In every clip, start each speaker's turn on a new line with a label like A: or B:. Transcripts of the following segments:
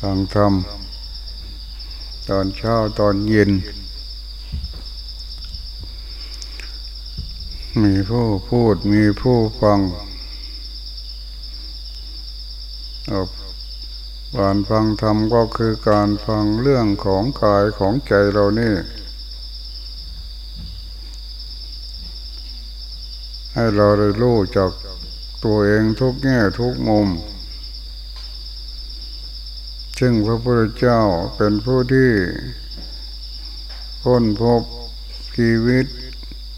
A: ฟังธรรมตอนเช้าตอนเย็น มีผู้พูดมีผู้ฟังการฟังธรรมก็คือการฟังเรื่องของกายของใจเรานี่ ให้เราได้รู้จากตัวเองทุกแง่ทุกมุม ซึ่งพระพุทธเจ้าเป็นผู้ที่พ้นพบชีวิต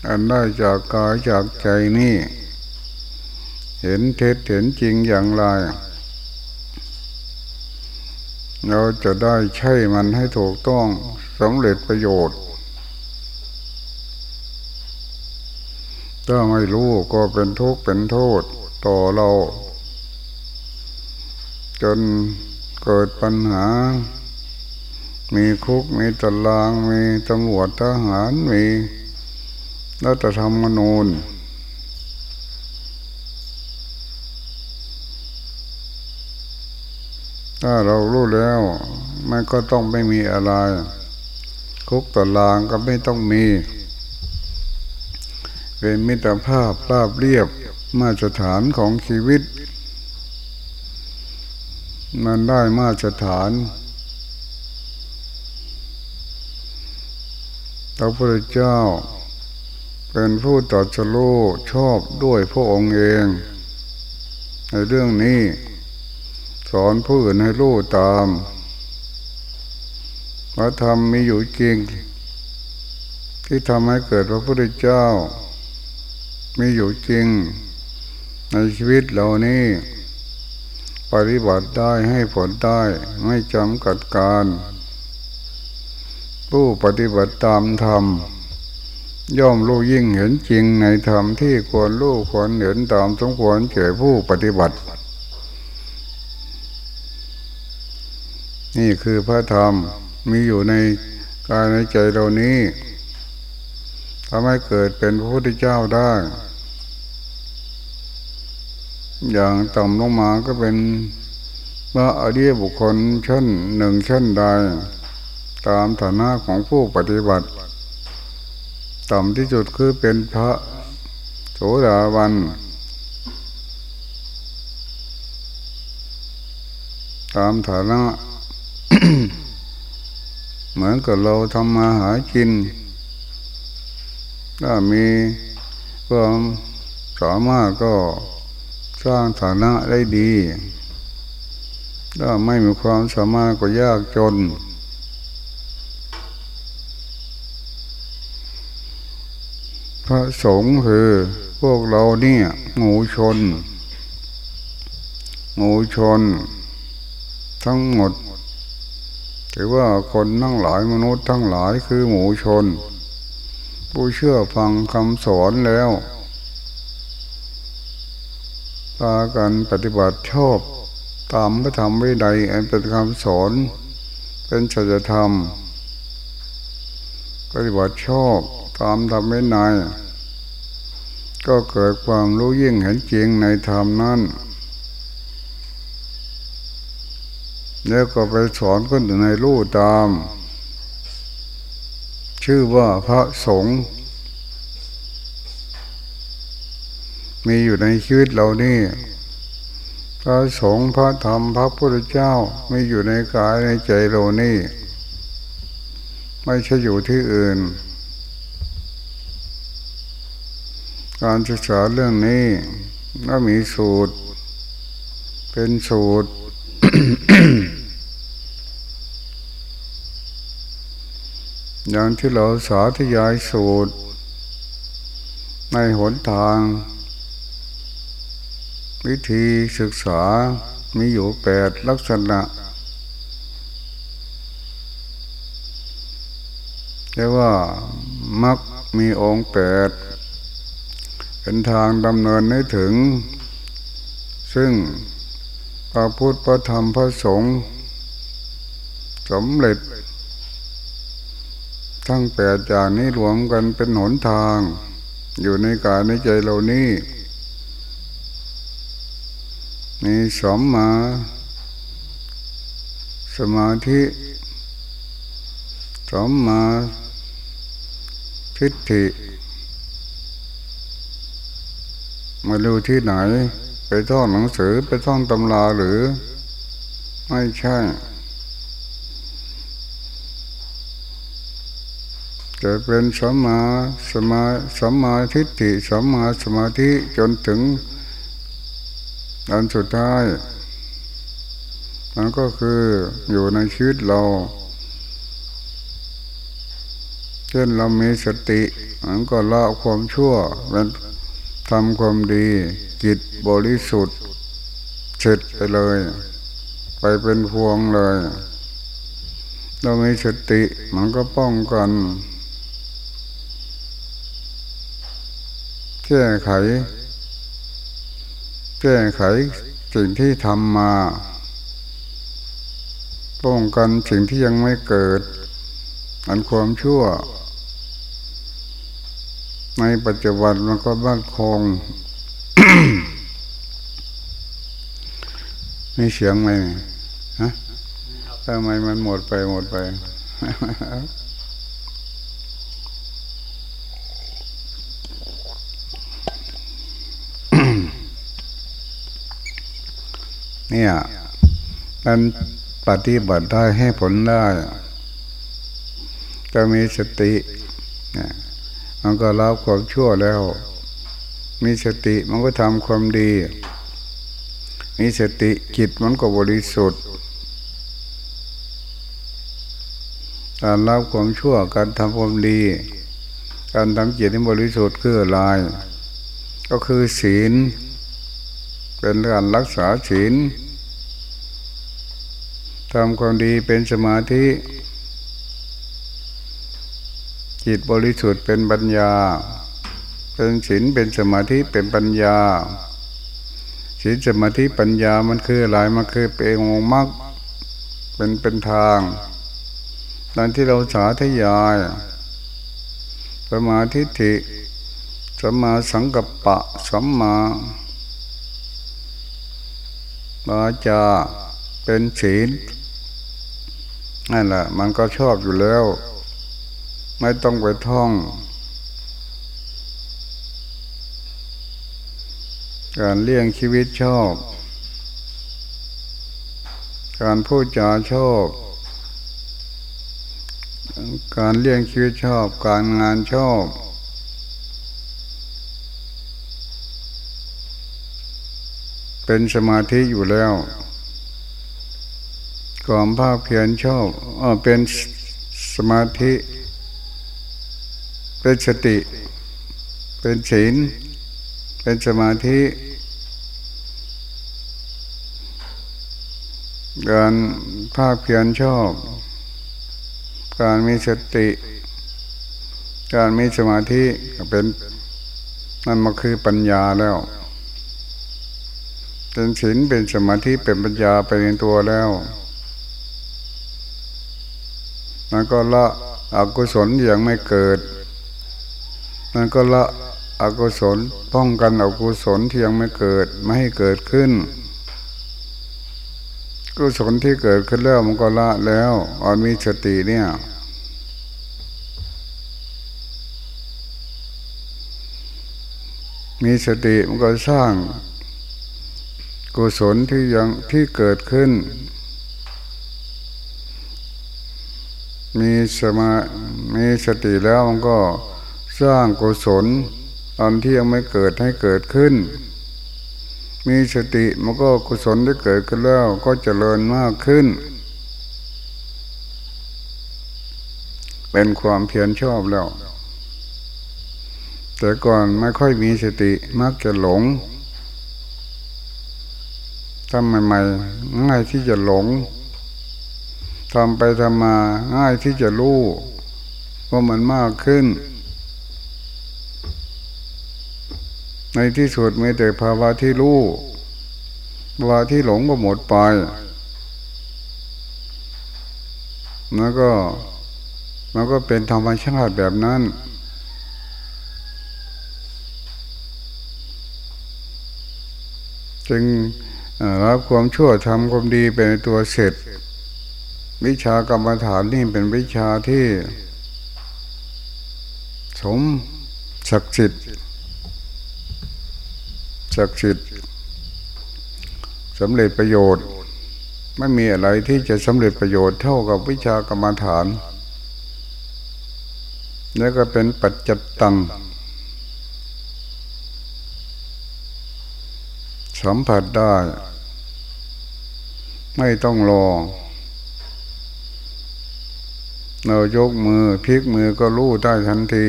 A: อันได้จากกายจากใจนี่ เห็นเท็จเห็นจริงอย่างไร เราจะได้ใช้มันให้ถูกต้องสำเร็จประโยชน์ ถ้าไม่รู้ก็เป็นทุกข์เป็นโทษต่อเรา จน เกิดปัญหา มีคุกมีตาราง มีตำรวจทหารมีรัฐธรรมนูญถ้าเรารู้แล้ว มันก็ต้องไม่มีอะไร คุกตารางก็ไม่ต้องมี เป็นมิตรภาพราบเรียบมาตรฐานของชีวิต มันได้มาตรฐานพระพุทธเจ้า เป็นผู้ตัดสู้ชอบด้วยพระองค์เอง ในเรื่องนี้ สอนผู้อื่นให้รู้ตามพระธรรมมีอยู่จริง ที่ทำให้เกิดพระพุทธเจ้า มีอยู่จริง ในชีวิตเหล่านี้ ปฏิบัติได้ให้ผลได้ไม่จำกัดการ ผู้ปฏิบัติตามธรรม ย่อมรู้ยิ่งเห็นจริงในธรรมที่ควรรู้ควรเห็นตามสมควรแก่ผู้ปฏิบัติ นี่คือพระธรรมมีอยู่ในกายในใจเรานี้ทำให้เกิดเป็นพระพุทธเจ้าได้ อย่างต่ำลงมาก็เป็นพระอริยบุคคลชั้นหนึ่งชั้นใด ตามฐานะของผู้ปฏิบัติ ต่ำที่สุดคือเป็นพระโสดาบันตามฐานะ เหมือนกับเราทำมาหากิน ถ้ามีความสามารถก็ สร้างฐานะได้ดี ถ้าไม่มีความสามารถก็ยากจน พระสงฆ์คือพวกเราเนี่ยงูชนงูชน ทั้งหมดถือว่าคนทั้งหลายมนุษย์ทั้งหลายคือหมูชน ผู้เชื่อฟังคำสอนแล้ว พากันปฏิบัติชอบตามพระธรรมวินัยอันเป็นคำสอน เป็นชัจธรรม ปฏิบัติชอบตามธรรมวินัยก็เกิดความรู้ยิ่งเห็นจริงในธรรมนั้นแล้วก็ไปสอนคนอื่นในรู้ตาม ชื่อว่าพระสงฆ์ มีอยู่ในชีวิตเรานี่ พระสงฆ์พระธรรมพระพุทธเจ้ามีอยู่ในกายในใจเรานี่ ไม่ใช่อยู่ที่อื่น การศึกษาเรื่องนี้ก็มีสูตร เป็นสูตรอย่างที่เราสาธยายสูตร ในหนทาง วิธีศึกษามีอยู่แปดลักษณะเรียกว่ามักมีองค์แปดเป็นทางดำเนินให้ถึง ซึ่งพระพุทธพระธรรมพระสงฆ์สำเร็จ ทั้งแปดอย่างนี้รวมกันเป็นหนทาง อยู่ในกายในใจเรานี้ มีสมมา สมาธิสมมาทิฏฐิมาดูที่ไหน ไปท่องหนังสือไปท่องตำราหรือ ไม่ใช่ จะเป็นสมาสมาสมาทิฏฐิสมาสมาธิจนถึง อันสุดท้ายมันก็คืออยู่ในชีวิตเรา เช่นเรามีสติมันก็ละความชั่วเป็นทำความดีจิตบริสุทธิ์เสร็จไปเลย ไปเป็นพวงเลย เรามีสติมันก็ป้องกันแก้ไข แก้ไขสิ่งที่ทำมาป้องกันสิ่งที่ยังไม่เกิด อันความชั่ว ในปัจจุบันมันก็บ้านคงมีเสียงไหมฮะทำไมมันหมดไปหมดไป เนี่ยมันปฏิบัติได้ให้ผลได้ ก็มีสติมันก็รับความชั่วแล้ว มีสติมันก็ทำความดี มีสติจิตมันก็บริสุทธิ์การรับความชั่วการทำความดี การทำจิตให้บริสุทธิ์คืออะไรก็คือศีล เป็นการรักษาศีล ทำความดีเป็นสมาธิ จิตบริสุทธิ์เป็นปัญญา เป็นศีลเป็นสมาธิเป็นปัญญาศีลสมาธิปัญญามันคืออะไรมันคือเป็นองค์มรรคเป็นเป็นทางดังที่เราสาธยายสมาธิิสมาสังกัปปะสัมมาวาจาเป็นศีล นั่นแหละมันก็ชอบอยู่แล้ว ไม่ต้องไปท่อง การเลี้ยงชีวิตชอบ การพูดจาชอบ การเลี้ยงชีวิตชอบ การงานชอบเป็นสมาธิอยู่แล้ว ความภาคเพียรชอบอเป็นสมาธิ เป็นสติ เป็นศีล เป็นสมาธิ การภาคเพียรชอบ การมีสติ การมีสมาธิเป็นนั่นมาคือปัญญาแล้วเป็นศีลเป็นสมาธิเป็นปัญญาไปในตัวแล้ว มันก็ละอกุศลยังไม่เกิด มันก็ละอกุศลป้องกันอกุศลที่ยังไม่เกิดไม่ให้เกิดขึ้น กุศลที่เกิดขึ้นแล้วมันก็ละแล้วอันมีสติเนี่ยมีสติมันก็สร้างกุศลที่ยังที่เกิดขึ้น มีสมามีสติแล้วมันก็สร้างกุศลตอนที่ยังไม่เกิดให้เกิดขึ้น มีสติมันก็กุศลที่เกิดขึ้นแล้วก็เจริญมากขึ้น เป็นความเพียรชอบแล้ว แต่ก่อนไม่ค่อยมีสติมักจะหลงทำใหม่ๆง่ายที่จะหลง ทำไปทำมาง่ายที่จะรู้ว่ามันมากขึ้น ในที่สุดมีแต่ภาวะที่รู้ภาวะที่หลงก็หมดไป แล้วก็มันก็เป็นธรรมชาติแบบนั้น จึงรับความชั่วทำความดีเป็นตัวเสร็จ วิชากรรมฐานนี่เป็นวิชาที่สมศักดิ์สิทธิ์ศักดิ์สิทธิ์สำเร็จประโยชน์ไม่มีอะไรที่จะสำเร็จประโยชน์เท่ากับวิชากรรมฐานแล้วก็เป็นปัจจัตตัง สัมผัสได้ ไม่ต้องรอ เรายกมือพลิกมือก็รู้ได้ทันที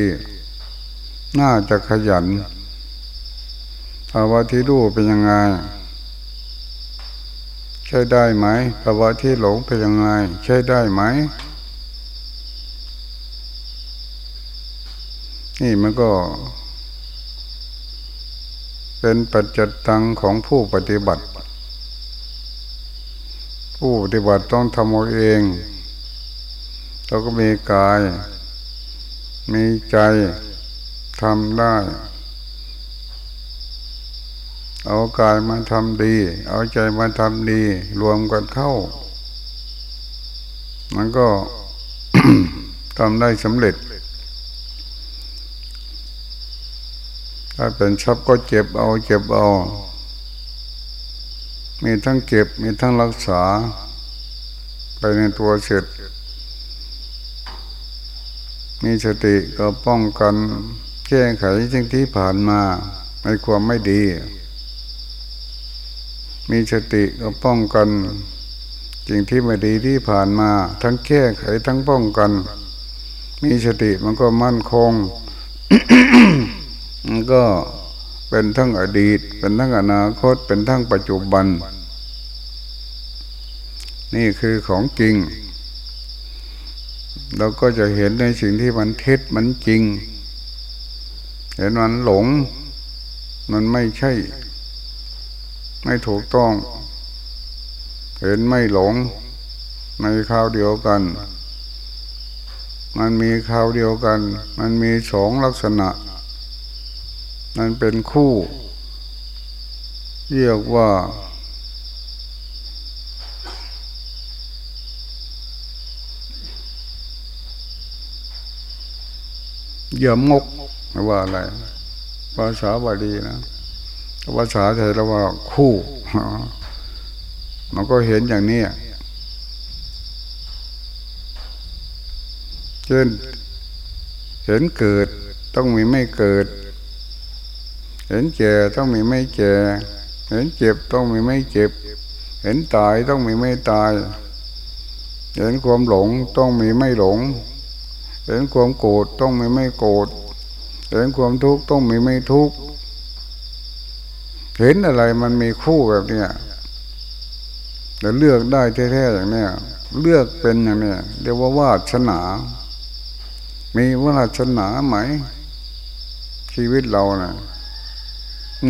A: น่าจะขยันภาวะที่รู้เป็นยังไง ใช่ได้ไหมภาวะที่หลงเป็นยังไง ใช่ได้ไหม นี่มันก็ เป็นปัจจิตังของผู้ปฏิบัติ ผู้ปฏิบัติต้องทำเอาเอง เราก็มีกาย มีใจทำได้ เอากายมาทำดี เอาใจมาทำดี รวมกันเข้า มันก็ทำได้สำเร็จ ถ้าเป็นชับก็เจ็บเอาเจ็บเอา มีทั้งเก็บมีทั้งรักษา ไปในตัวเสร็จ มีสติก็ป้องกันแก้ไขสิ่งที่ผ่านมาในความไม่ดี มีสติก็ป้องกันสิ่งที่ไม่ดีที่ผ่านมา ทั้งแก้ไขทั้งป้องกัน มีสติมันก็มั่นคง มันก็เป็นทั้งอดีต เป็นทั้งอนาคต เป็นทั้งปัจจุบัน นี่คือของจริง เราก็จะเห็นในสิ่งที่มันเท็จมันจริง เห็นมันหลง มันไม่ใช่ ไม่ถูกต้อง เห็นไม่หลง ในคราวเดียวกัน มันมีคราวเดียวกัน มันมีสองลักษณะ มันเป็นคู่ เรียกว่า เยื่อมกว่าอะไร ภาษาบาลีนะภาษาไทยเราว่าคู่มันก็เห็นอย่างนี้เช่นเห็นเกิดต้องมีไม่เกิด เห็นแก่ต้องมีไม่แก่ เห็นเจ็บต้องมีไม่เจ็บ เห็นตายต้องมีไม่ตาย เห็นความหลงต้องมีไม่หลง เห็นความโกรธต้องไม่ไม่โกรธเห็นความทุกข์ต้องไม่ไม่ทุกข์เห็นอะไรมันมีคู่แบบเนี้ยแต่เลือกได้แท้ๆอย่างเนี้ยเลือกเป็นอย่างเนี้ยเรียกว่าวาสนา มีวาสนาไหม ชีวิตเรานะ่ย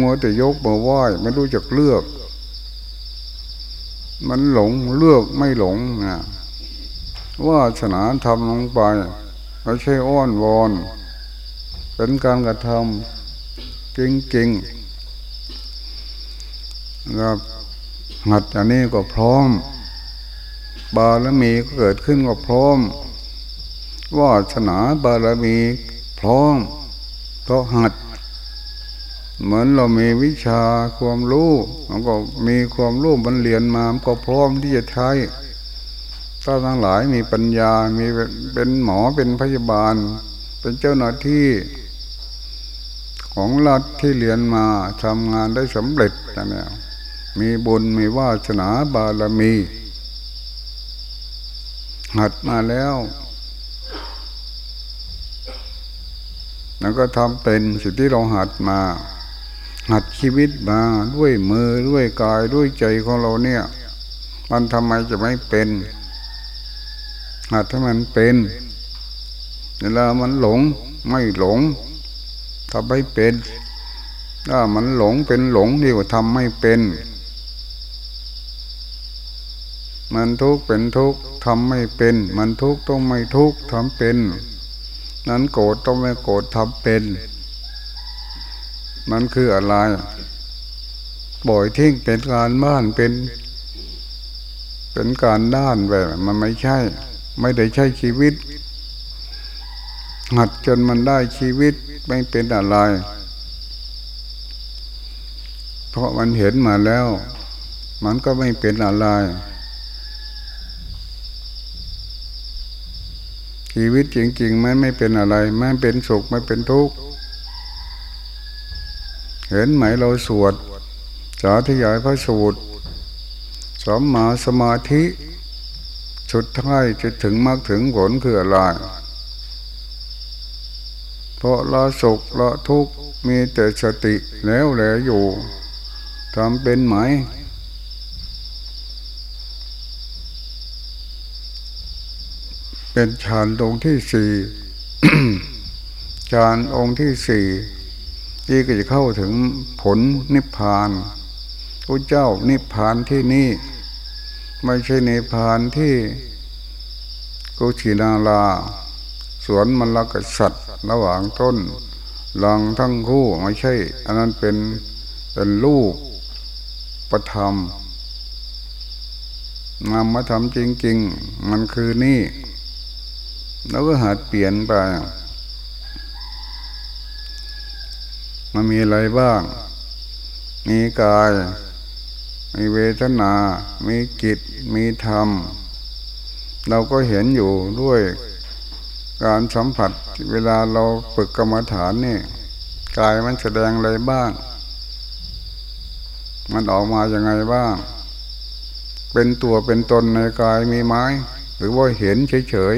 A: มัวแต่ยกมือไหว้ไม่รู้จักเลือก มันหลงเลือกไม่หลงนะว่าสนาทำลงไป ไม่ใช่อ้อนวอน เป็นการกระทำจริงๆครับหัดอันนี้ก็พร้อม บารมีก็เกิดขึ้นก็พร้อมวาสนาบารมีพร้อมเพราะหัด เหมือนเรามีวิชาความรู้มันก็มีความรู้มันเรียนมามันก็พร้อมที่จะใช้ ถ้าทั้งหลายมีปัญญา มีเป็นหมอเป็นพยาบาล เป็นเจ้าหน้าที่ของรัฐที่เรียนมาทำงานได้สำเร็จนะมีบุญมีวาสนาบารมี หัดมาแล้วแล้วก็ทำเป็นสิ่งที่เราหัดมา หัดชีวิตมาด้วยมือด้วยกายด้วยใจของเราเนี่ย มันทำไมจะไม่เป็น หัดให้มันเป็น เวลามันหลงไม่หลงทำให้เป็น ถ้ามันหลงเป็นหลงดีกว่าทำไม่เป็น มันทุกข์เป็นทุกข์ทำไม่เป็น มันทุกข์ต้องไม่ทุกข์ทำเป็น นั้นโกรธต้องไม่โกรธทำเป็น มันคืออะไรบ่อยทิ้งเป็นการบ้านเป็น เป็นการด้านแบบมันไม่ใช่ ไม่ได้ใช่ชีวิต หัดจนมันได้ชีวิตไม่เป็นอะไร เพราะมันเห็นมาแล้ว มันก็ไม่เป็นอะไรชีวิตจริงๆมันไม่เป็นอะไรไม่เป็นสุขไม่เป็นทุกข์เห็นไหมเราสวดสาธยายพระสูตรสมมาสมาธิ สุดท้ายจะถึงมรรคถึงผลคืออะไร เพราะละสุขละทุกข์มีแต่สติแล้วแหลอยู่ทำเป็นไหม เป็นฌานองค์ที่สี่ฌานองค์ที่สี่ที่ก็จะเข้าถึงผลนิพพานพระเจ้านิพพานที่นี่ ไม่ใช่นิพานที่กุชินาลา สวนมรกษัตริย์ระหว่างต้นลังทั้งคู่ไม่ใช่ อันนั้นเป็นเป็นลูกประธรรมนำมาทำจริง ๆ มันคือนี่ แล้วก็หัดเปลี่ยนไป มันมีอะไรบ้าง มีกาย มีเวทนา มีกิจ มีธรรม เราก็เห็นอยู่ด้วยการสัมผัสเวลาเราฝึกกรรมฐานนี่กายมันแสดงอะไรบ้าง มันออกมาอย่างไงบ้าง เป็นตัวเป็นตนในกายมีไหมหรือว่าเห็นเฉย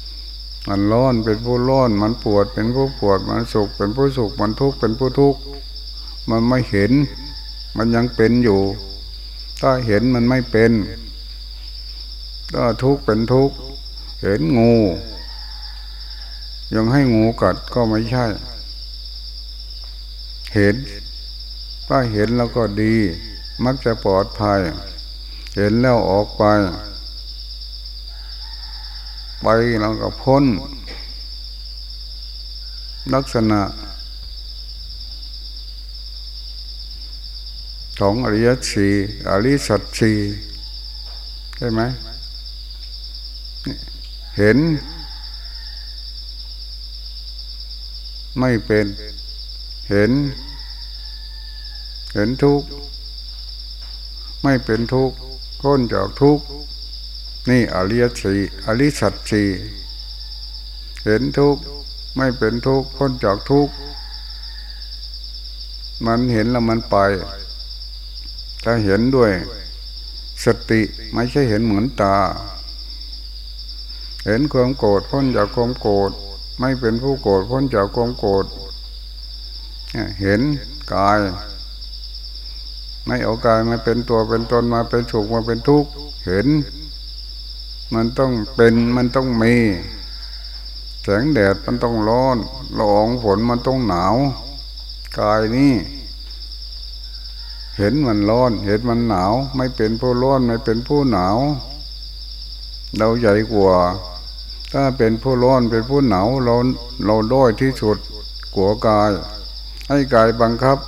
A: ๆมันร้อนเป็นผู้ร้อน มันปวดเป็นผู้ปวด มันสุขเป็นผู้สุข มันทุกข์เป็นผู้ทุกข์ มันไม่เห็น มันยังเป็นอยู่ ถ้าเห็นมันไม่เป็นถ้าทุกข์เป็นทุกข์เห็นงู ยังให้งูกัดก็ไม่ใช่ เห็น ถ้าเห็นแล้วก็ดี มักจะปลอดภัย เห็นแล้วออกไป ไปแล้วก็พ้น ลักษณะ ของอริยสีอริสัตสีใช่ไหมเห็น ไม่เป็นเห็น เห็นทุกข์ไม่เป็นทุกข์พ้นจากทุกข์นี่อริยสีอริสัตสีเห็นทุกข์ไม่เป็นทุกข์พ้นจากทุกข์มันเห็นแล้วมันไป ถ้าเห็นด้วย สติไม่ใช่เห็นเหมือนตา เห็นความโกรธพ้นจากความโกรธไม่เป็นผู้โกรธพ้นจากความโกรธเห็นกาย ไม่เอากายมาเป็นตัวเป็นตนมาเป็นสุขมาเป็นทุกข์เห็น มันต้องเป็นมันต้องมีแสงแดดมันต้องร้อนละอองฝนมันต้องหนาว กายนี่ เห็นมันร้อน เห็นมันหนาว ไม่เป็นผู้ร้อนไม่เป็นผู้หนาว เราใหญ่กว่า ถ้าเป็นผู้ร้อนเป็นผู้หนาวเราเราด้อยที่สุดกัวกาย ให้กายบังคับ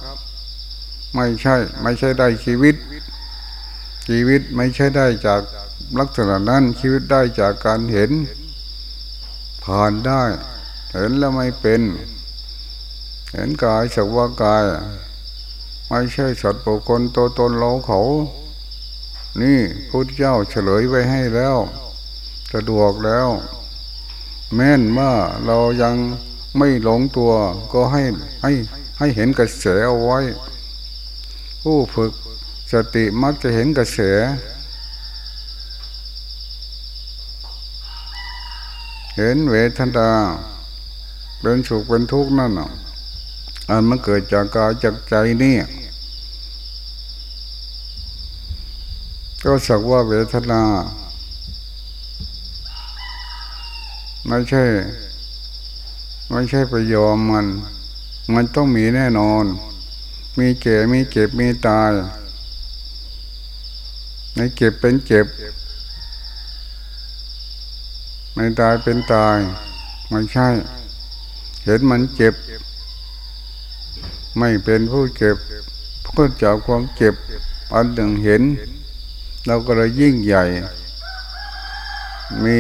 A: ไม่ใช่ ไม่ใช่ได้ชีวิต ชีวิตไม่ใช่ได้จากลักษณะนั้นชีวิตได้จากการเห็น ผ่านได้ เห็นแล้วไม่เป็น เห็นกายสักว่ากาย ไม่ใช่สัตว์ปุคคลตัวตนเราเขา นี่พุทธเจ้าเฉลยไว้ให้แล้วสะดวกแล้ว แม้นว่าเรายังไม่หลงตัวก็ให้ให้ให้เห็นกระแสเอาไว้ ผู้ฝึกสติมักจะเห็นกระแสเห็นเวทนาเป็นสุขเป็นทุกข์นั่นอะ อันมันเกิดจากกายจากใจนี่ก็สักว่าเวทนาไม่ใช่ ไม่ใช่ไปยอมมัน มันต้องมีแน่นอน มีเก่มีเก็บมีตายในเก็บเป็นเจ็บไม่ตายเป็นตายไม่ใช่ เห็นมันเจ็บ ไม่เป็นผู้เจ็บพ้นจากความเจ็บอันหนึ่งเห็น เราก็เลยยิ่งใหญ่ มี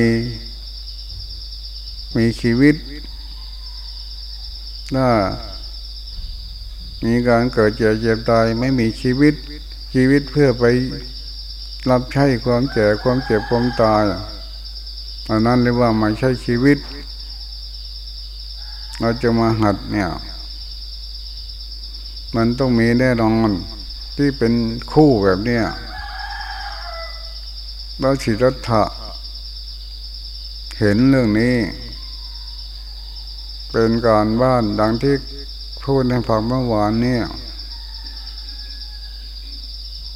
A: มีชีวิตถ้ามีการเกิดเจ็บเจ็บตายไม่มีชีวิตชีวิตเพื่อไปรับใช้ความเจ็บความเจ็บความตายอันนั้นเรียกว่าไม่ใช่ชีวิต เราจะมาหัดเนี่ย มันต้องมีแน่นอนที่เป็นคู่แบบเนี้ยเราสิรัตะเห็นเรื่องนี้ เป็นการบ้านดังที่พูดในฝังเมื่อวานเนี่ย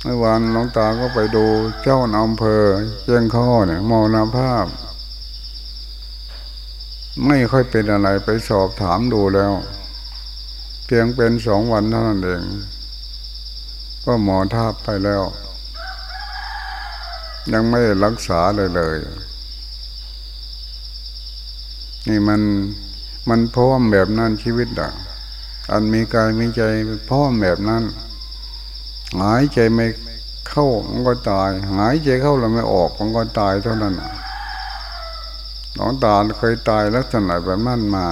A: เมื่อวานหลวงตาก็ไปดูเจ้าอำเภอเจียงข้อเนี่ยมอนาภาพ ไม่ค่อยเป็นอะไรไปสอบถามดูแล้ว เพียงเป็นสองวันเท่านั้นเอง ก็หมอทาบไปแล้ว ยังไม่รักษาเลยเลย นี่มันมันพร้อมแบบนั้นชีวิตอะอันมีกายมีใจพร้อมแบบนั้น หายใจไม่เข้ามันก็ตาย หายใจเข้าแล้วไม่ออกมันก็ตายเท่านั้นน้องตาเคยตายลักษณะแบบนั้นมา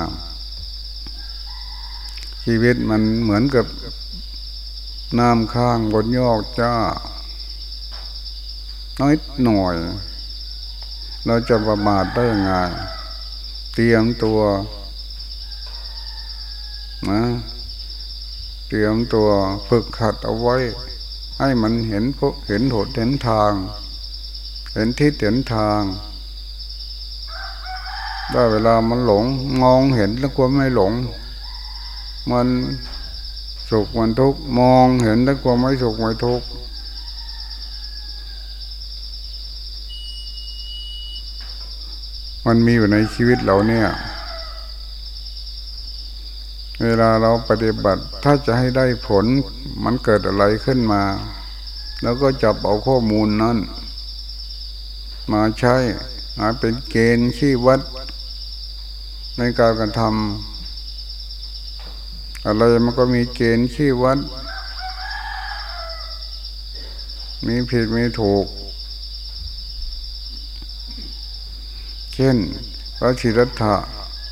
A: ชีวิตมันเหมือนกับน้ำข้างบนยอกจ้า น้อยหน่อย เราจะประมาทได้ยังไง เตรียมตัวนะเตรียมตัวฝึกขัดเอาไว้ ให้มันเห็นพเห็นหดเห็นทาง เห็นทิศเห็นทางได้เวลามันหลงมองเห็นแล้วก็ไม่หลง มันสุขมันทุกข์มองเห็นแล้งควก็ไม่สุขไม่ทุกข์มันมีอยู่ในชีวิตเราเนี่ย เวลาเราปฏิบัติถ้าจะให้ได้ผลมันเกิดอะไรขึ้นมา แล้วก็จับเอาข้อมูลนั้น มาใช้มาเป็นเกณฑ์ชี้วัด ในการกระทำ อะไรมันก็มีเกณฑ์ชี้วัด มีผิดมีถูก เช่นพระชิรัตถะ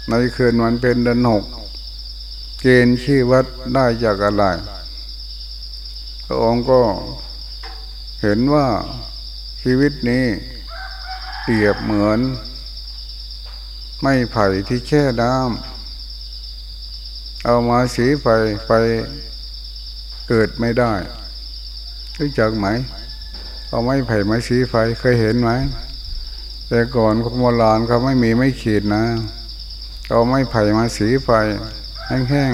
A: ในคืนวันเป็นเดือนหกเกณฑ์ชี้วัดได้จากอะไรพระองค์ก็เห็นว่าชีวิตนี้เปรียบเหมือน ไม่ไผ่ที่แช่น้ำ เอามาสีไฟไฟเกิดไม่ได้รู้จักไหม เอาไม้ไผ่มาสีไฟเคยเห็นไหม แต่ก่อนคนโบราณเขาไม่มีไม่ขีดนะ เอาไม้ไผ่มาสีไฟแห้ง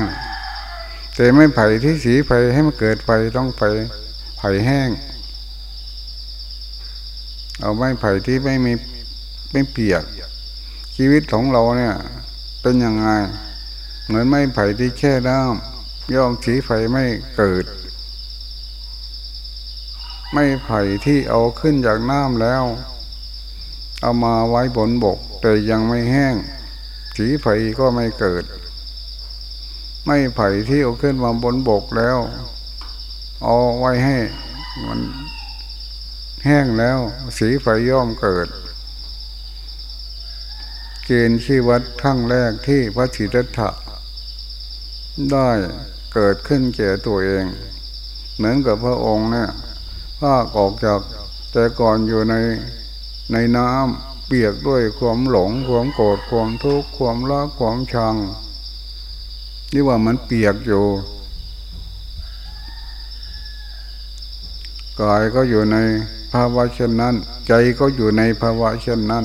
A: ๆแต่ไม่ไผ่ที่สีไฟให้มันเกิดไฟต้องไปไผ่แห้ง เอาไม้ไผ่ที่ไม่มีไม่เปียก ชีวิตของเราเนี่ย เป็นยังไง เหมือนไม้ไผ่ที่แช่น้ำย่อมสีไฟไม่เกิด ไม่ไผ่ที่เอาขึ้นจากน้ำแล้ว เอามาไว้บนบก แต่ยังไม่แห้ง สีไฟก็ไม่เกิด ไม่ไผ่ที่เอาขึ้นมาบนบกแล้ว เอาไว้ให้มันแห้งแล้ว สีไฟย่อมเกิดเกณฑ์ชีวัดขั้งแรกที่พระศิทธะ ได้เกิดขึ้นแก่ตัวเอง เหมือนกับพระองค์เนี่ยภาคออกจากแต่ก่อนอยู่ในในน้ำเปียกด้วยความหลง ความโกรธความทุกข์ความรักความชัง นี่ว่ามันเปียกอยู่กายก็อยู่ในภาวะเช่นนั้น ใจก็อยู่ในภาวะเช่นนั้น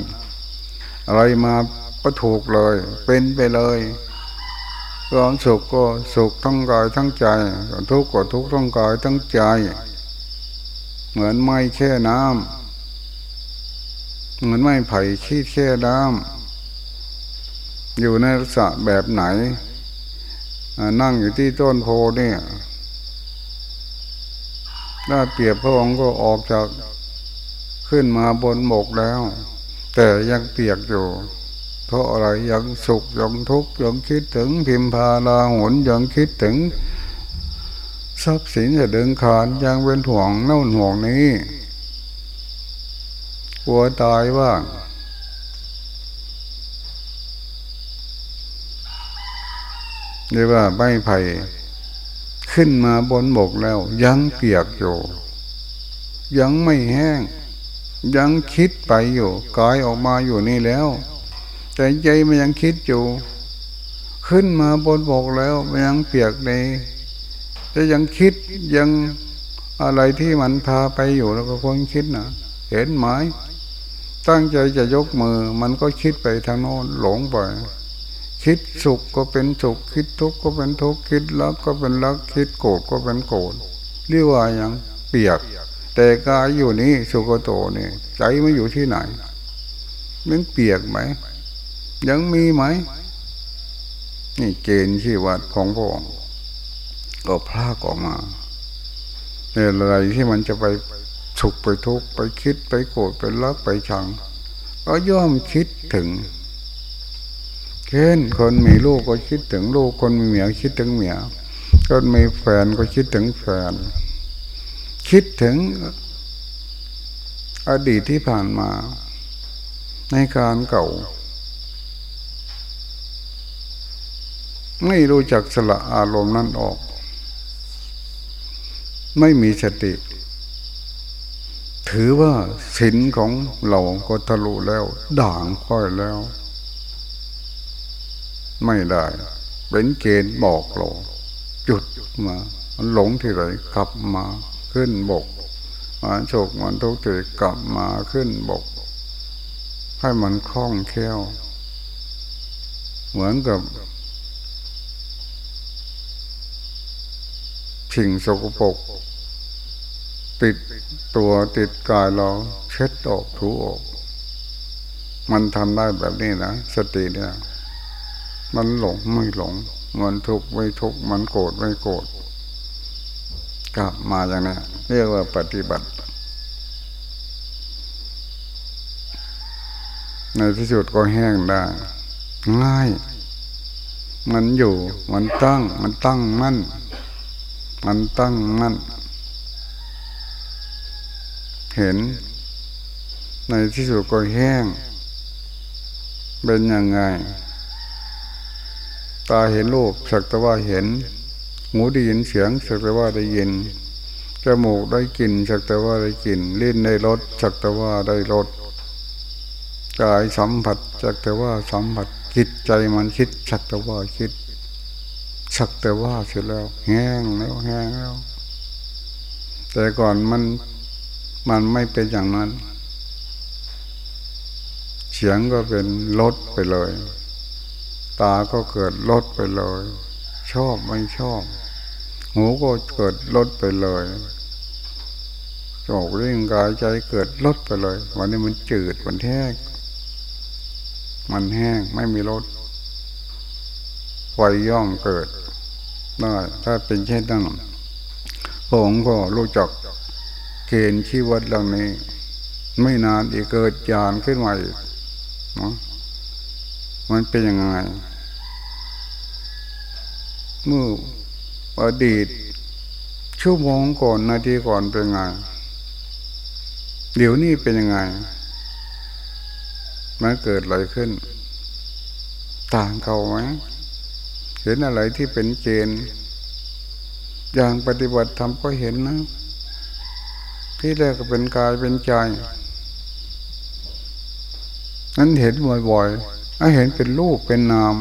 A: อะไรมาก็ถูกเลย เป็นไปเลย ความสุขก็สุขทั้งกายทั้งใจทุกข์ก็ทุกข์ทั้งกายทั้งใจ เหมือนไม้แช่น้ำเหมือนไม้ไผ่ขี้แช่น้ำอยู่ในลักษณะแบบไหน นั่งอยู่ที่ต้นโพเนี่ยถ้าเปรียบพระองค์ก็ออกจากขึ้นมาบนบกแล้ว แต่ยังเปียกอยู่ ราะอะไรยังสุขยังทุกข์ยังคิดถึงพิมพาลาหุนยังคิดถึง ทรัพย์สินจะเดินขานยังเป็นห่วงเน่าห่วงนี้กลัวตายบ้างเรียกว่าใบไผ่ขึ้นมาบนบกแล้ว ยังเปียกอยู่ ยังไม่แห้ง ยังคิดไปอยู่กายออกมาอยู่นี่แล้ว แต่ใจมันยังคิดอยู่ ขึ้นมาบนบกแล้วมันยังเปียกในแต่ยังคิดยังอะไรที่มันพาไปอยู่แล้วก็ควรคิดนะเห็นไหมตั้งใจจะยกมือ มันก็คิดไปทางโน้นหลงไปคิดสุขก็เป็นสุขคิดทุกข์ก็เป็นทุกข์คิดรักก็เป็นรักคิดโกรธก็เป็นโกรธเรียกว่าอย่างเปียก แต่กายอยู่นี่สุกโตนี่ใจไม่อยู่ที่ไหนมันเปียกไหม ยังมีไหม นี่เกณฑ์ชีวัดของพระองค์ก็พลากออกมาเนี่ยอะไรที่มันจะไปสุขไปทุกข์ไปคิดไปโกรธไปรักไปชัง ก็ย่อมคิดถึงเช่นคนมีลูกก็คิดถึงลูก คนมีเมียคิดถึงเมียคนมีแฟนก็คิดถึงแฟน คิดถึงอดีตที่ผ่านมา ในการเก่า ไม่รู้จักสละอารมณ์นั้นออก ไม่มีสติ ถือว่าศีลของเราก็ทะลุแล้ว ด่างค่อยแล้ว ไม่ได้ เป็นเกณฑ์บอกเราจุดมามันหลงที่ไหนกลับมาขึ้นบกมันโฉกมันทุกข์กลับมาขึ้นบก ให้มันคล่องแคล่ว เหมือนกับ สิ่งสกปรกติดตัวติดกายเราเช็ดออกถูออก มันทำได้แบบนี้นะสติเนี่ย มันหลงไม่หลง มันทุกข์ไม่ทุกข์มันโกรธไม่โกรธกลับมาอย่างนี้เรียกว่าปฏิบัติ ในที่สุดก็แห้งได้ ง่าย มันอยู่ มันตั้ง มันตั้งมั่น มันตั้งมั่น เห็น ในที่สุดก็แห้ง เป็นยังไง ตาเห็นรูปสักแต่ว่าเห็น หูได้ยินเสียงสักแต่ว่าได้ยินจมูกได้กลิ่นสักแต่ว่าได้กลิ่นลิ้นได้รสสักแต่ว่าได้รสกายสัมผัสสักแต่ว่าสัมผัสจิตใจมันคิดสักแต่ว่าคิด สักแต่ว่าเสร็จแล้ว แห้งแล้วแห้งแล้ว แต่ก่อนมันมันไม่เป็นอย่างนั้น เสียงก็เป็นลดไปเลย ตาก็เกิดลดไปเลย ชอบไม่ชอบ หูก็เกิดลดไปเลยจอกเรื่องกายใจเกิดลดไปเลย วันนี้มันจืดมันแห้งมันแห้งไม่มีรสไฟย่อมเกิด ได้ถ้าเป็นเช่นนั้นผมก็รู้จักเกณฑ์ชีวิตเหล่านี้ ไม่นานอีกเกิดยานขึ้นมาอีกนะมันเป็นยังไงเมื่ออดีต ชั่วโมงก่อนนาทีก่อนเป็นไงเดี๋ยวนี้เป็นยังไงมันเกิดอะไรขึ้น ต่างเขาไหม เห็นอะไรที่เป็นเกณฑ์ อย่างปฏิบัติธรรมก็เห็นนะ ที่แรกก็เป็นกายเป็นใจ นั้นเห็นบ่อยๆให้เห็นเป็นรูปเป็นนาม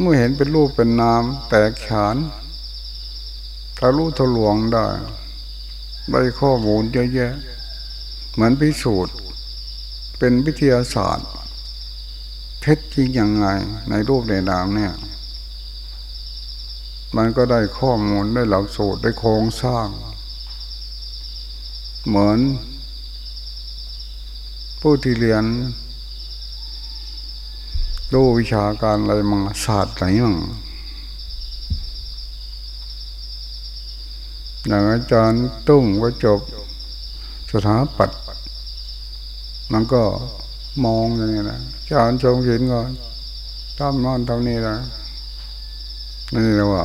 A: เมื่อเห็นเป็นรูปเป็นนาม แตกฉานทะลุทะลวงได้ได้ข้อมูลเยอะแยะ เหมือนพิสูจน์ เป็นวิทยาศาสตร์ ท็จจริงอย่างไง ในรูปในนามเนี่ย มันก็ได้ข้อมูลได้หลักสูตรได้โครงสร้าง เหมือน ผู้ที่เรียนรู้วิชาการอะไรมังศาสตร์ไหนมั่งอย่างอาจารย์ตุ้งก็จบสถาปัตย์มันก็มองอย่างนี้นะ จารย์ชงหินก็ทำนอนทำนี้นะนี่เรียกว่า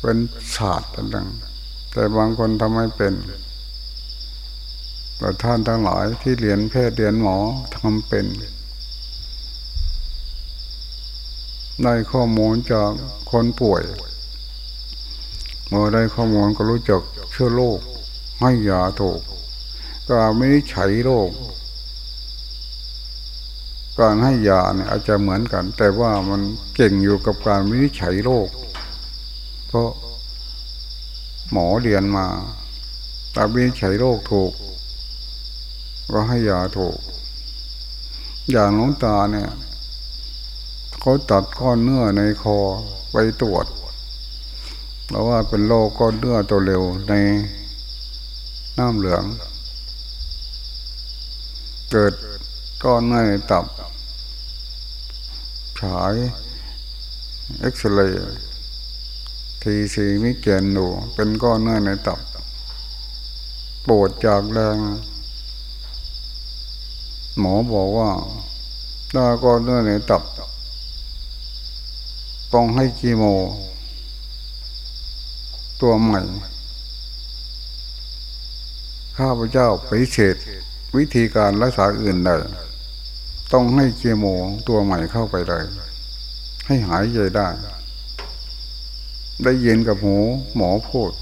A: เป็นศาสตร์ต่างแต่บางคนทำไม่เป็นแต่ท่านทั้งหลายที่เรียนแพทย์เรียนหมอทำเป็นได้ข้อมูลจากคนป่วยเมื่อได้ข้อมูลก็รู้จักเชื้อโรคให้ยาถูกการไม่ได้ใช้โรค การให้ยาเนี่ยอาจจะเหมือนกัน แต่ว่ามันเก่งอยู่กับการวินิจฉัยโรคเพราะหมอเรียนมาแต่วินิจฉัยโรคถูก ก็ให้ยาถูก อย่างน้องตาเนี่ยเขาตัดก้อนเนื้อในคอไปตรวจเพราะว่าเป็นโรคก้อนเนื้อตัวเร็วในน้ำเหลือง เกิดก้อนเนื้อในตับ ฉายเอ็กซเรย์ทีซีมิเกนดูเป็นก้อนเนื้อในตับปวดจากแรง หมอบอกว่าถ้าก้อนเนื้อในตับ ต้องให้คีโม ตัวใหม่ ข้าพเจ้าไปเฉดวิธีการรักษาอื่นได้ ต้องให้เคโมตัวใหม่เข้าไปเลย ให้หายใจได้ ได้เยินกับหูหมอพูด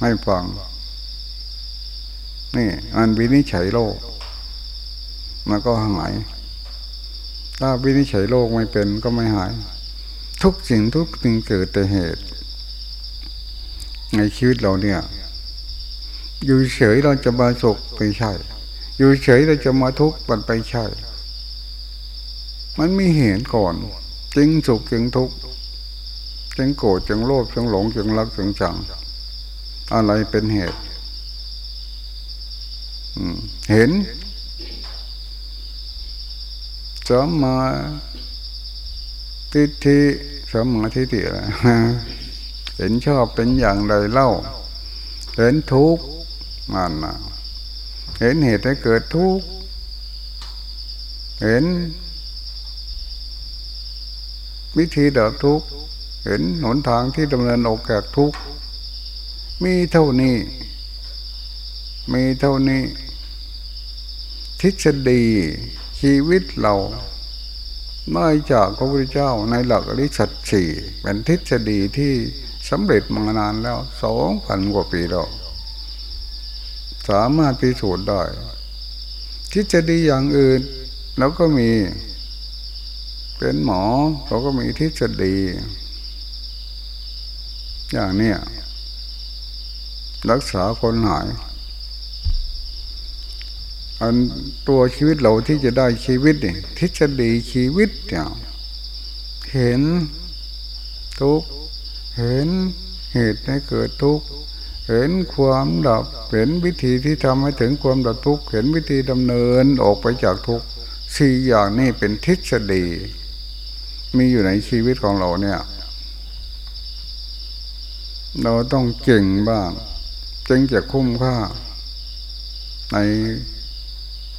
A: ให้ฟัง นี่อันวินิจฉัยโรคมันก็หาย ถ้าวินิจฉัยโรคไม่เป็นก็ไม่หาย ทุกสิ่งทุกสิ่งเกิดแต่เหตุ ในชีวิตเราเนี่ย อยู่เฉยเราจะมาสุขไม่ใช่ อยู่เฉยเราจะมาทุกข์มันไปใช่ มันมีเหตุก่อนจึงสุขจึงทุกข์จึงโกรธจึงโลภจึงหลงจึงรักจึงจัง อะไรเป็นเหตุเห็นสมาทิฏฐิสมาทิฏฐิอะไรเห็นชอบเป็นอย่างไรเล่า เห็นทุกข์มันนะ เห็นเหตุให้เกิดทุกข์เห็น วิธีดับทุกข์เห็นหนทางที่ดำเนินออกจากทุกข์มีเท่านี้ มีเท่านี้ ทฤษฎีชีวิตเราไม่จากพระพุทธเจ้าในหลักอริสัตสี่เป็นทฤษฎีที่สำเร็จมานานแล้วสองพันกว่าปีแล้ว สามารถพิสูจน์ได้ทฤษฎีอย่างอื่นเราก็มี เป็นหมอเราก็มีทฤษฎีอย่างเนี้ยรักษาคนหาย อันตัวชีวิตเราที่จะได้ชีวิตนี่ยทฤษฎีชีวิตเนี่ยเห็นทุกเห็นเหตุให้เกิดทุกข์ เห็นความดับ เห็นวิธีที่ทำให้ถึงความดับทุกข์ เห็นวิธีดำเนินออกไปจากทุกข์สี่อย่างนี้เป็นทฤษฎี มีอยู่ในชีวิตของเราเนี่ย เราต้องเก่งบ้างจึงจะคุ้มค่า ใน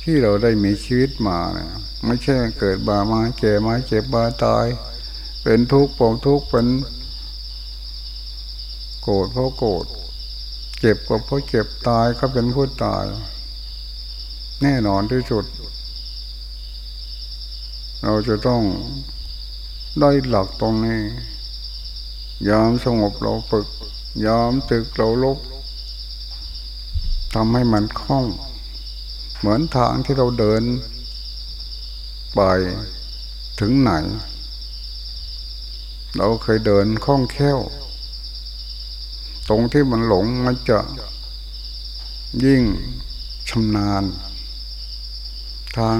A: ที่เราได้มีชีวิตมาเนี่ยไม่ใช่เกิดบามาเจ็บมาเจ็บบาตาย เป็นทุกข์ปองทุกข์เป็นโกรธเพราะโกรธ เจ็บก็เพราะเจ็บตายก็เป็นผู้ตาย แน่นอนที่สุด เราจะต้องได้หลักตรงนี้ยามสงบเราฝึกยามตึกเราลบทำให้มันคล่อง เหมือนทางที่เราเดิน ไปถึงไหน เราเคยเดินคล่องแคล่ว ตรงที่มันหลงมันจะยิ่งชำนาญ ทาง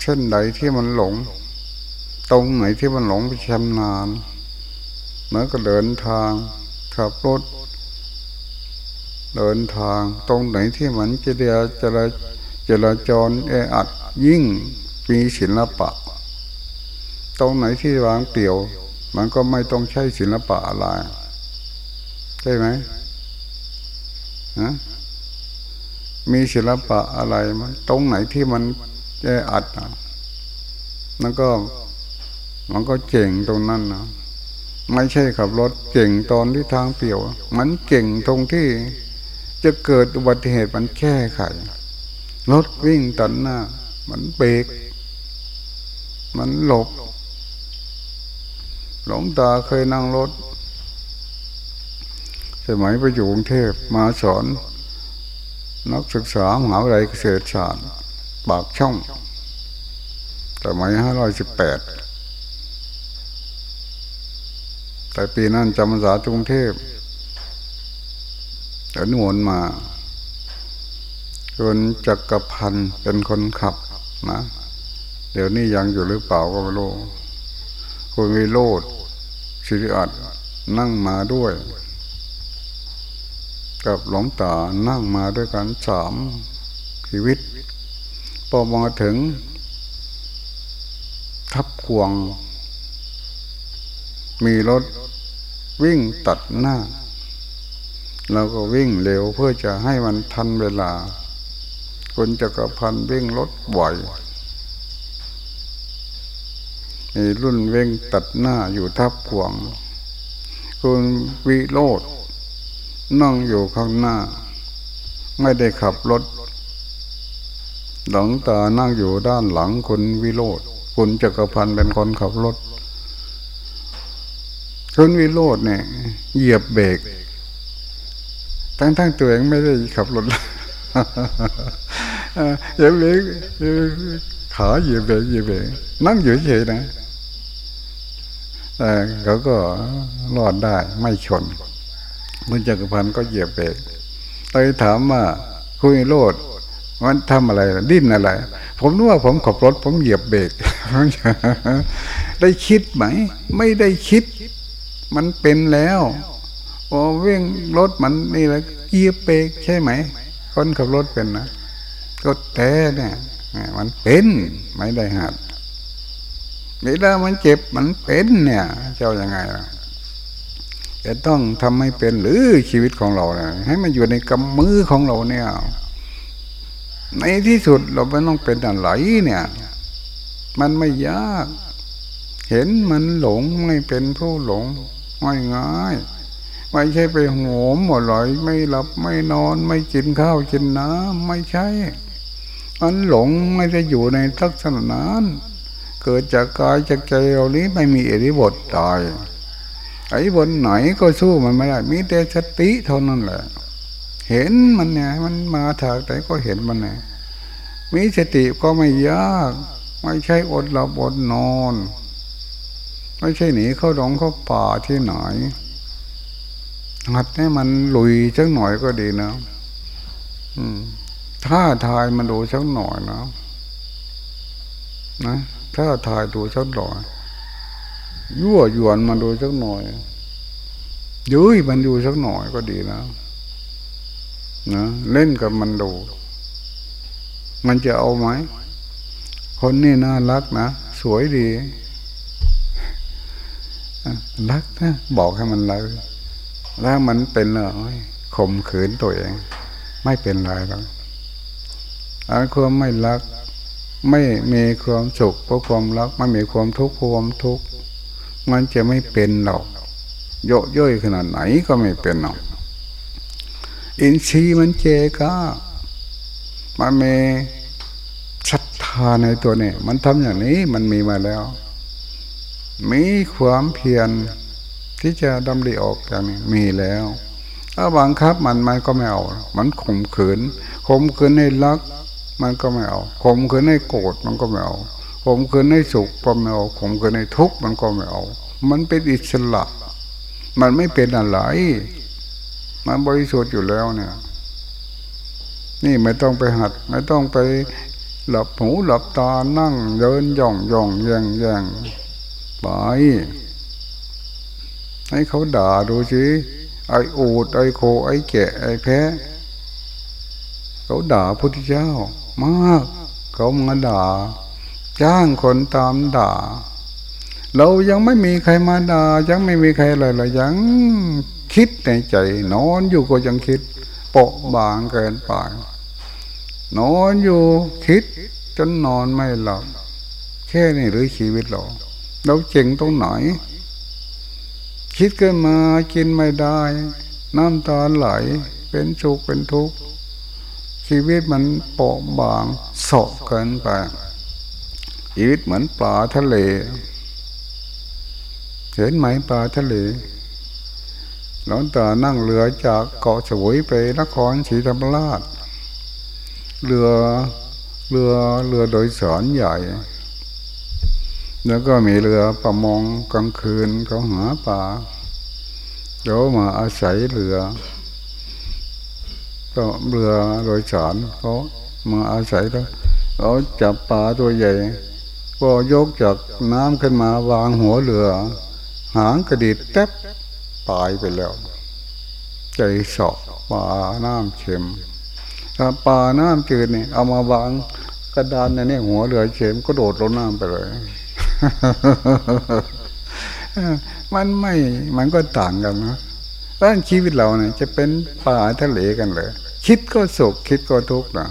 A: เช่นใดที่มันหลง ตรงไหนที่มันหลงไปชำนาญเมื่อก็เดินทางขับรถเดินทางตรงไหนที่มันจะเดียจะระจะระจรแออัดยิ่งมีศิลปะ ตรงไหนที่วางเปี่ยว มันก็ไม่ต้องใช้ศิลปะอะไร ใช่ไหมฮะมีศิลปะอะไรมั้ยตรงไหนที่มันแออัดอะมันก็ มันก็เก่งตรงนั้นนะไม่ใช่ขับรถเก่งตอนที่ทางเปี่ยว มันเก่งตรงที่จะเกิดอุบัติเหตุมันแก้ไขรถวิ่งตัดหน้า มันเบรกมันหลบ หลงตาเคยนั่งรถ สมัยไปอยู่กรุงเทพมาสอน นักศึกษามหาวิทยาลัยเกษตรศาสตร์ปากช่องสมัยห้าร้อยสิบแปดแต่ปีนั้นจำพรรษากรุงเทพเดี๋ยวนิมนมาคนจักรพันธ์เป็นคนขับนะ เดี๋ยวนี้ยังอยู่หรือเปล่าก็ไม่รู้คุณวิโรธสิริอัตนั่งมาด้วย กับหลวงตานั่งมาด้วยกันสามชีวิต พอมาถึง ทับควง มีรถวิ่งตัดหน้า เราก็วิ่งเร็วเพื่อจะให้มันทันเวลาคนจักรพันวิ่งรถบ่อยมีรุ่นเว่งตัดหน้าอยู่ทับขวง คุณวิโรด นั่งอยู่ข้างหน้า ไม่ได้ขับรถ หลังตานั่งอยู่ด้านหลังคุณวิโรดคุณจักรพันธ์เป็นคนขับรถคุณวิโรดเนี่ย เหยียบเบรกทั้งๆตัวเองไม่ได้ขับรถเหยียบเบรกขาเหยียบเบรกเหยียบเบรกนั่งอยู่เฉยนะแต่เขาก็รอดได้ไม่ชน คุณจักรพันธ์ก็เหยียบเบรกเลยถามว่าคุยโลดมันทำอะไรดิ้นอะไร ผมรู้ว่าผมขับรถ ผมเหยียบเบรกได้คิดไหม ไม่ได้คิด มันเป็นแล้วพอวิ่งรถมันนี่แหละเหยียบเบรกใช่ไหม คนขับรถเป็นนะก็แต่เนี่ยมันเป็นไม่ได้หัดเวลามันเจ็บมันเป็นเนี่ยเจ้ายังไงล่ะ จะต้องทำให้เป็นหรือชีวิตของเราเนี่ยให้มันอยู่ในกำมือของเราเนี่ย ในที่สุดเราไม่ต้องเป็นอะไรเนี่ย มันไม่ยาก เห็นมันหลงไม่เป็นผู้หลงไม่ง่ายไม่ใช่ไปโหมหมดเลยไม่หลับไม่นอนไม่กินข้าวกินน้ำไม่ใช่มันหลงไม่ได้อยู่ในลักษณะนั้น เกิดจากกายจากใจเรานี้ไม่มีอิริบทตาย ไอ้บนไหนก็สู้มันไม่ได้ มีแต่สติเท่านั้นแหละ เห็นมันเนี่ย มันมาถากไหนก็เห็นมันเนี่ยมีสติก็ไม่ยาก ไม่ใช่อดหลับอดนอน ไม่ใช่หนีเข้าดงเข้าป่าที่ไหนหัดให้มันลุยสักหน่อยก็ดีนะถ้าทายมันดูสักหน่อยนะนะถ้าถ่ายดูสักหน่อย ยั่วยวนมันดูสักหน่อยยื้ยมันดูสักหน่อยก็ดีนะนะเล่นกับมันดู มันจะเอาไหม คนนี่น่ารักนะ สวยดี รักนะ บอกให้มันรักแล้วมันเป็นเลยข่มขืนตัวเอง ไม่เป็นไรหรอกอันความไม่รัก ไม่มีความสุขเพราะความรัก ไม่มีความทุกข์ความทุกข์ มันจะไม่เป็นหรอกโยย่อยขนาดไหนก็ไม่เป็นหรอกอินทรีย์มันเจก้ามันมีศรัทธาในตัวนี้มันทำอย่างนี้มันมีมาแล้ว มีความเพียรที่จะดำริออกอย่างนี้มีแล้วถ้าบังคับมันมันก็ไม่เอา มันข่มขืนข่มขืนให้รัก มันก็ไม่เอาข่มขืนให้โกรธมันก็ไม่เอา ข่มขืนให้สุขก็ไม่เอาข่มขืนให้ทุกข์มันก็ไม่เอา มันเป็นอิสระ มันไม่เป็นอะไร มันบริสุทธิ์อยู่แล้วเนี่ย นี่ไม่ต้องไปหัด ไม่ต้องไปหลับหูหลับตานั่งเดินย่องย่องแยงแยงไปให้เขาด่าดูสิไอ้อูดไอ้โค ไอ้แกะ ไอ้แพะ เขาด่าพุทธเจ้ามาก เขามาด่า จ้างคนตามด่า เรายังไม่มีใครมาด่า ยังไม่มีใครอะไรเลยยังคิดในใจ นอนอยู่ก็ยังคิดโปะบางเกินไปนอนอยู่คิดจนนอนไม่หลับแค่นี้หรือชีวิตเราเราเจ๋งตรงไหน คิดขึ้นมากินไม่ได้ น้ำตาไหล เป็นสุขเป็นทุกข์ชีวิตมันเปาะบางโศกเกินไป ชีวิตเหมือนปลาทะเล เห็นไหมปลาทะเลหลวงตานั่งเรือจากเกาะสวยไปนครศรีธรรมราช เรือเรือเรือโดยสารใหญ่ แล้วก็มีเรือประมงกลางคืนเขาหาปลาเดี๋ยวมาอาศัยเรือ ก็เรือโดยสารเขามาอาศัยแล้วเขาจับปลาตัวใหญ่ ก็ยกจากน้ำขึ้นมาวางหัวเรือ หางกระดิดแทบตายไปแล้ว ใจสอบปลาน้ำเค็มถ้าปลาน้ำจืดเนี่ยเอามาวางกระดานในนี้หัวเรือเค็มก็โดดลงน้ำไปเลยมันไม่มันก็ต่างกันนะร่างชีวิตเราเนี่ยจะเป็นป่าทะเลกันเลย คิดก็สุขคิดก็ทุกข์นะ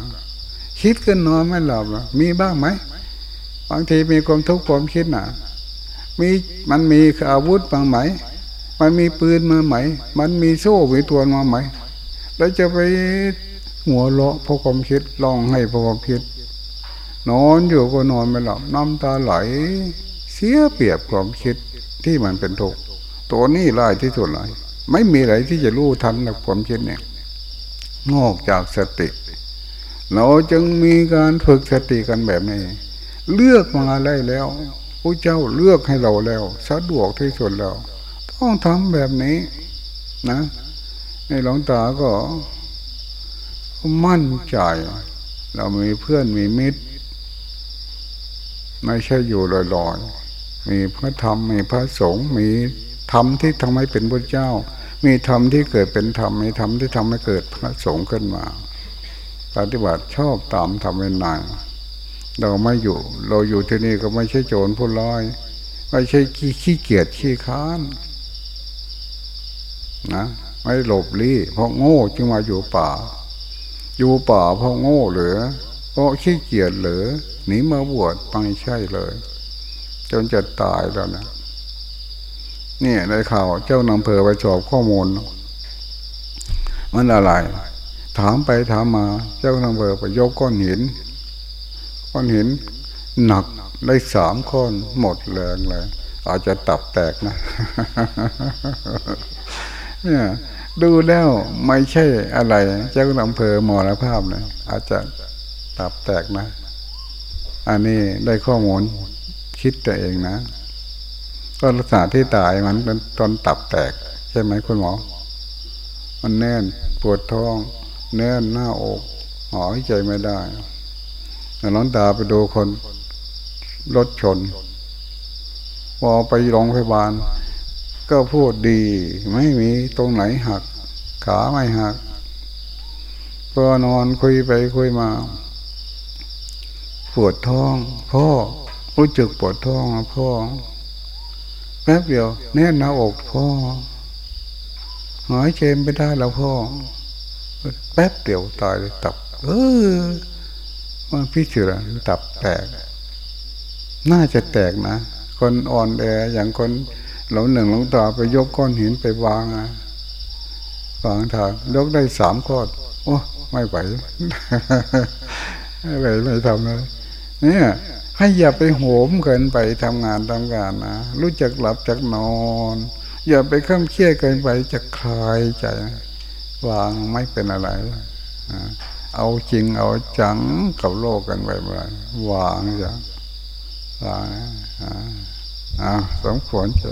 A: คิดก็นอนไม่หลับนะมีบ้างไหม บางทีมีความทุกข์ความคิดนะมีมันมีอาวุธบางไหม มันมีปืนมาไหม มันมีโซ่มีตัวมาไหม แล้วจะไปหัวเราะเพราะความคิดร้องให้เพราะความคิด นอนอยู่ก็นอนไม่หลับน้ำตาไหล เสียเปรียบความคิดที่มันเป็นทุกข์ตัวนี้ร้ายที่สุดเลยไม่มีอะไรที่จะรู้ทันกับความคิดเนี่ยนอกจากสติ เราจึงมีการฝึกสติกันแบบนี้ เลือกมาได้แล้วพระเจ้าเลือกให้เราแล้วสะดวกที่สุดแล้วต้องทำแบบนี้นะ ในหลวงตาก็ มั่นใจ เรามีเพื่อนมีมิตร ไม่ใช่อยู่ลอยๆ มีพระธรรมมีพระสงฆ์มีธรรมที่ทำให้เป็นพระเจ้า มีธรรมที่เกิดเป็นธรรมมีธรรมที่ทำให้เกิดพระสงฆ์ขึ้นมา ปฏิบัติชอบตามธรรมเป็นนาย เราไม่อยู่ เราอยู่ที่นี่ก็ไม่ใช่โจรผู้ร้ายไม่ใช่ขี้เกียจขี้ค้านนะไม่หลบลี้เพราะโง่จึงมาอยู่ป่า อยู่ป่าเพราะโง่หรือเพราะขี้เกียจหรือหนีมาบวชไม่ใช่เลย จนจะตายแล้วนะนี่ในข่าวเจ้านำเพอไปสอบข้อมูล มันอะไร ถามไปถามมา เจ้านำเพอไปยกก้อนหิน ก้อนหินหนักได้สามก้อนหมดแรงเลยอาจจะตับแตกนะ เนี่ยดูแล้วไม่ใช่อะไร เจ้าอำเภอมรภาพเลยอาจจะตับแตกนะ อันนี้ได้ข้อมูลคิดตัวเองนะ ก็ลักษณะที่ตายมันเป็นตอนตับแตก ใช่ไหมคุณหมอ มันแน่นปวดท้อง แน่นหน้าอกหายใจไม่ได้ น้องตาไปดูคนรถชน พอไปโรงพยาบาล ก็พูดดี ไม่มีตรงไหนหัก ขาไม่หักพอนอนคุยไปคุยมา ปวดท้อง พ่อรู้จึกปวดท้องพ่อ แป๊บเดียว แน่นหน้าอกพ่อหายใจไม่ได้แล้วพ่อ แป๊บเดียวตายเลยตับ เออ มันพิจารณาตับแตก น่าจะแตกนะ คนอ่อนแออย่างคนหลงหนึ่งหลงตาไปยกก้อนหินไปวางอะวางทางยกได้สามก้อนโอ้ไม่ไหวไม่ไหวไม่ทำเลยเนี่ยให้อย่าไปโหมเกินไปทำงานทำงานนะรู้จักหลับจักนอน อย่าไปข้ามเคี่ยเกินไปจะคลายใจวางไม่เป็นอะไร เอาจริงเอาจังกับโลกกันไปไปวางจ้ะวางอ่าสมควรจะ